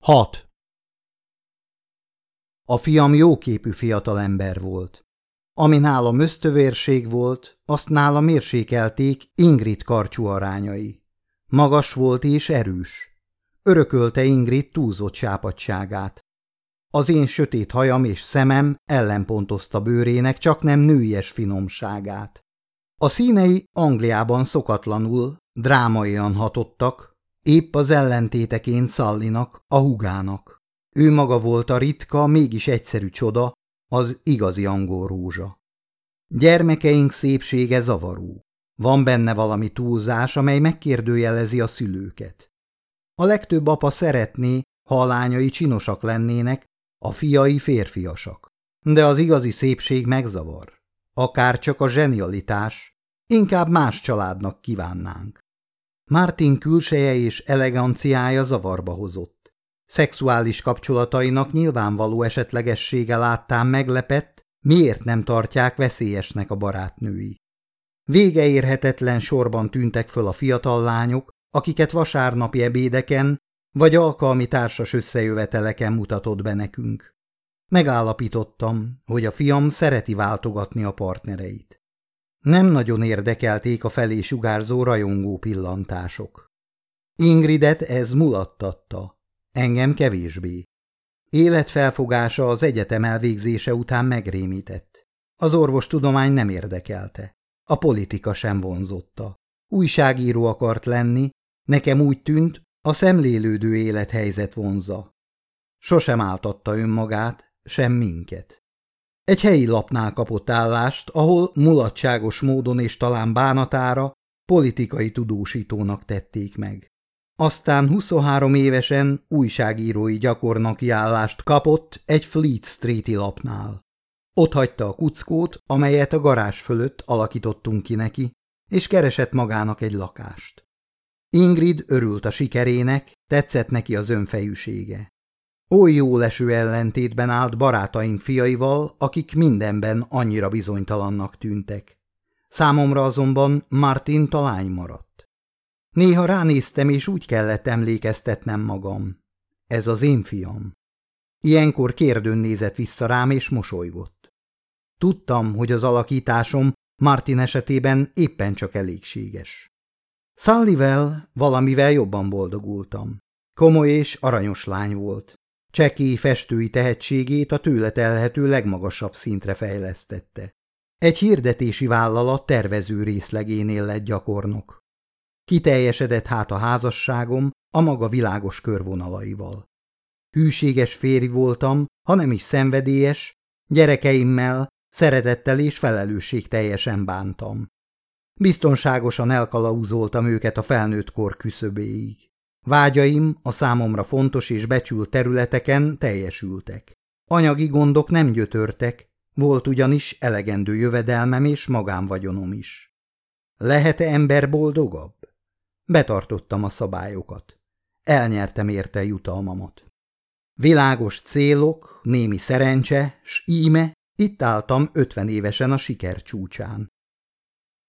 6. A fiam jóképű fiatalember volt. Ami nála ösztövérség volt, azt nála mérsékelték Ingrid karcsú arányai. Magas volt és erős. Örökölte Ingrid túlzott sápadságát. Az én sötét hajam és szemem ellenpontozta bőrének csak nem nőies finomságát. A színei Angliában szokatlanul, drámaian hatottak, Épp az ellentéteként Szallinak, a hugának. Ő maga volt a ritka, mégis egyszerű csoda, az igazi angol rózsa. Gyermekeink szépsége zavaró. Van benne valami túlzás, amely megkérdőjelezi a szülőket. A legtöbb apa szeretné, ha a lányai csinosak lennének, a fiai férfiasak. De az igazi szépség megzavar. Akár csak a zsenialitás, inkább más családnak kívánnánk. Martin külseje és eleganciája zavarba hozott. Szexuális kapcsolatainak nyilvánvaló esetlegessége láttán meglepett, miért nem tartják veszélyesnek a barátnői. Végeérhetetlen sorban tűntek föl a fiatal lányok, akiket vasárnapi ebédeken vagy alkalmi társas összejöveteleken mutatott be nekünk. Megállapítottam, hogy a fiam szereti váltogatni a partnereit. Nem nagyon érdekelték a felé sugárzó rajongó pillantások. Ingridet ez mulattatta, engem kevésbé. Életfelfogása az egyetem elvégzése után megrémített. Az orvostudomány nem érdekelte. A politika sem vonzotta. Újságíró akart lenni, nekem úgy tűnt, a szemlélődő élethelyzet vonza. Sosem áltatta önmagát, sem minket. Egy helyi lapnál kapott állást, ahol mulatságos módon és talán bánatára politikai tudósítónak tették meg. Aztán 23 évesen újságírói gyakornoki állást kapott egy Fleet Street-i lapnál. Ott hagyta a kuckót, amelyet a garázs fölött alakítottunk ki neki, és keresett magának egy lakást. Ingrid örült a sikerének, tetszett neki az önfejűsége. Oly jó leső ellentétben állt barátaink fiaival, akik mindenben annyira bizonytalannak tűntek. Számomra azonban Martin talány maradt. Néha ránéztem, és úgy kellett emlékeztetnem magam. Ez az én fiam. Ilyenkor kérdőn nézett vissza rám, és mosolygott. Tudtam, hogy az alakításom Martin esetében éppen csak elégséges. Szallivel valamivel jobban boldogultam. Komoly és aranyos lány volt. Cseki festői tehetségét a tőle telhető legmagasabb szintre fejlesztette. Egy hirdetési vállalat tervező részlegénél lett gyakornok. Kiteljesedett hát a házasságom a maga világos körvonalaival. Hűséges férj voltam, ha nem is szenvedélyes, gyerekeimmel szeretettel és felelősség teljesen bántam. Biztonságosan elkalauzoltam őket a felnőtt kor küszöbéig. Vágyaim a számomra fontos és becsült területeken teljesültek. Anyagi gondok nem gyötörtek, volt ugyanis elegendő jövedelmem és magánvagyonom is. Lehet-e ember boldogabb? Betartottam a szabályokat. Elnyertem érte jutalmamat. Világos célok, némi szerencse, s íme itt álltam ötven évesen a siker csúcsán.